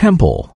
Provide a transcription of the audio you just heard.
temple.